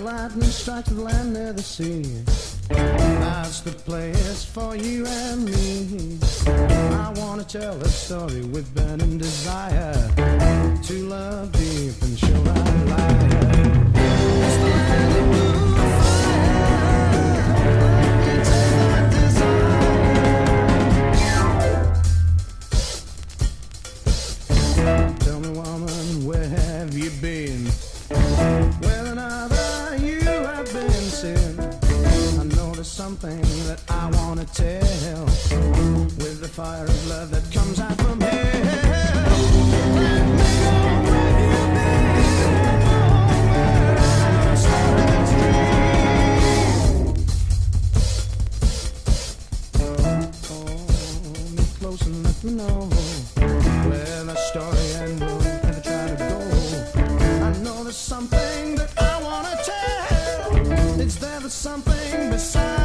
the lightning strikes the land near the sea. That's the place for you and me. I wanna tell a story with burning desire to love deep and show our liar. There's something that I wanna tell. Is there something beside